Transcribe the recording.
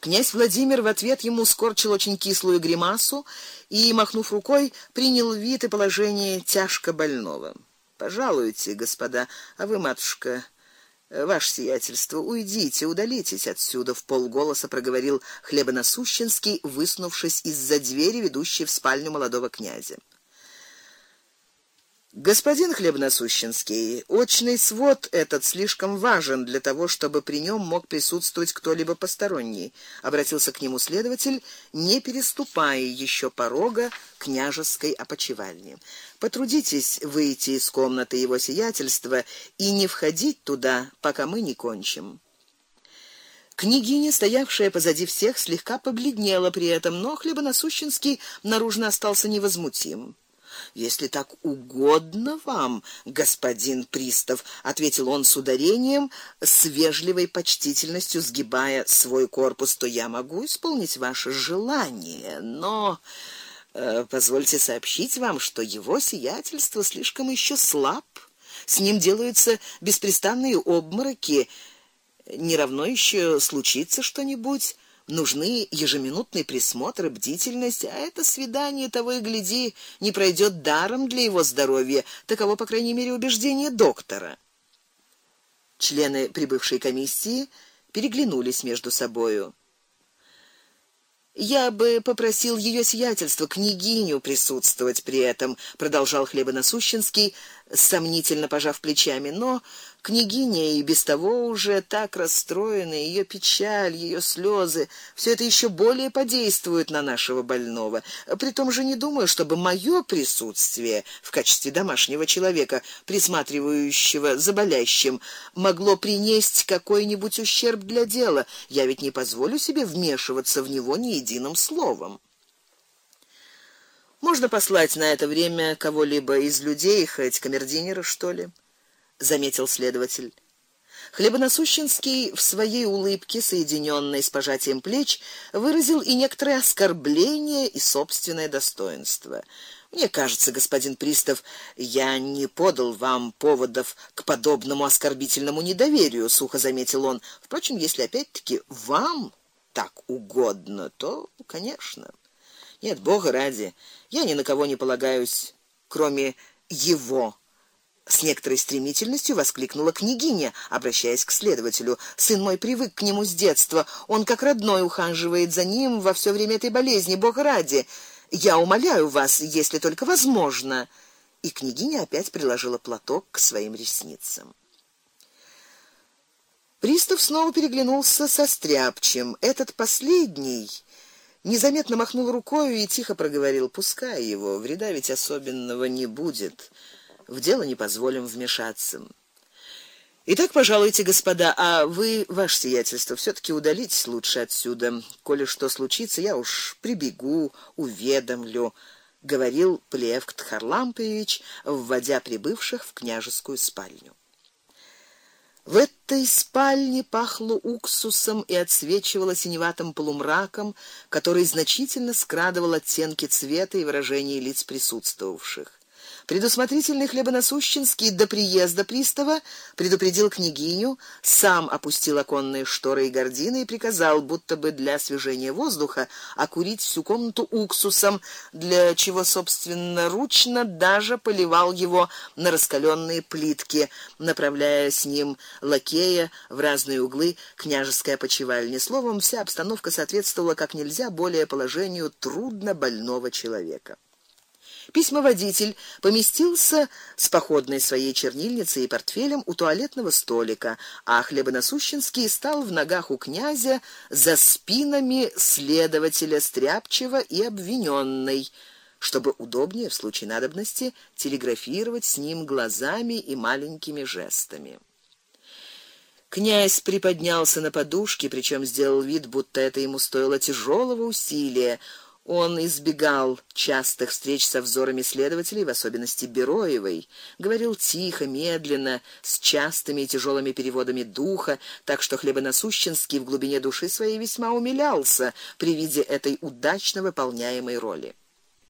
Князь Владимир в ответ ему скорчил очень кислую гримасу и, махнув рукой, принял вид и положение тяжко больного. Пожалуйте, господа, а вы, матушка, ваше сиятельство, уйдите, удалитесь отсюда, в полголоса проговорил хлебоносущенский, высунувшись из-за двери, ведущей в спальню молодого князя. Господин Хлебносущенский, очный свод этот слишком важен для того, чтобы при нем мог присутствовать кто-либо посторонний, обратился к нему следователь, не переступая еще порога княжеской опочивальни. Потрудитесь выйти из комнаты его сиятельства и не входить туда, пока мы не кончим. Княгиня, стоявшая позади всех, слегка побледнела при этом, но Хлебоносущенский наружно остался невозмутим. Если так угодно вам, господин пристав, ответил он с ударением, с вежливой почтительностью сгибая свой корпус, то я могу исполнить ваше желание, но э, позвольте сообщить вам, что его сиятельство слишком еще слаб. С ним делаются беспрестанные обмороки. Не равно еще случится что-нибудь нужны ежеминутный присмотр и бдительность, а это свидание того и гляди не пройдет даром для его здоровья, таково по крайней мере убеждение доктора. Члены прибывшей комиссии переглянулись между собою. Я бы попросил ее сиятельство княгиню присутствовать при этом, продолжал Хлебоносущенский, сомнительно пожав плечами, но Княгиня и без того уже так расстроена, ее печаль, ее слезы, все это еще более подействует на нашего больного. При том же не думаю, чтобы мое присутствие в качестве домашнего человека, присматривающего за болящим, могло принести какой-нибудь ущерб для дела. Я ведь не позволю себе вмешиваться в него ни единым словом. Можно послать на это время кого-либо из людей, хоть камердинера, что ли заметил следователь. Хлебоносущенский в своей улыбке, соединенной с пожатием плеч, выразил и некоторое оскорбление и собственное достоинство. Мне кажется, господин пристав, я не подал вам поводов к подобному оскорбительному недоверию, сухо заметил он. Впрочем, если опять-таки вам так угодно, то, конечно. Нет, бога ради, я ни на кого не полагаюсь, кроме его с некоторой стремительностью воскликнула княгиня, обращаясь к следователю. Сын мой привык к нему с детства, он как родной ухаживает за ним во все время этой болезни, бог ради. Я умоляю вас, если только возможно. И княгиня опять приложила платок к своим ресницам. Пристав снова переглянулся со стряпчем. Этот последний незаметно махнул рукой и тихо проговорил: "Пускай его, вреда ведь особенного не будет" в дело не позволим вмешаться. Итак, пожалуйте, господа, а вы, ваше сиятельство, все таки удалитесь лучше отсюда. Коли что случится, я уж прибегу, уведомлю, говорил Плевкт Харлампович, вводя прибывших в княжескую спальню. В этой спальне пахло уксусом и отсвечивало синеватым полумраком, который значительно скрадывал оттенки цвета и выражения лиц присутствовавших. Предусмотрительный хлебоносущенский до приезда пристава предупредил княгиню, сам опустил оконные шторы и гардины и приказал, будто бы для освежения воздуха, окурить всю комнату уксусом, для чего собственно ручно даже поливал его на раскаленные плитки, направляя с ним лакея в разные углы княжеской опочивальни. Словом, вся обстановка соответствовала как нельзя более положению трудно больного человека. Письмоводитель поместился с походной своей чернильницей и портфелем у туалетного столика, а хлебоносущенский стал в ногах у князя за спинами следователя Стряпчева и обвинённой, чтобы удобнее в случае надобности телеграфировать с ним глазами и маленькими жестами. Князь приподнялся на подушке, причем сделал вид, будто это ему стоило тяжелого усилия. Он избегал частых встреч со взорами следователей, в особенности Бероевой, говорил тихо, медленно, с частыми и тяжелыми переводами духа, так что Хлебоносущенский в глубине души своей весьма умилялся при виде этой удачно выполняемой роли.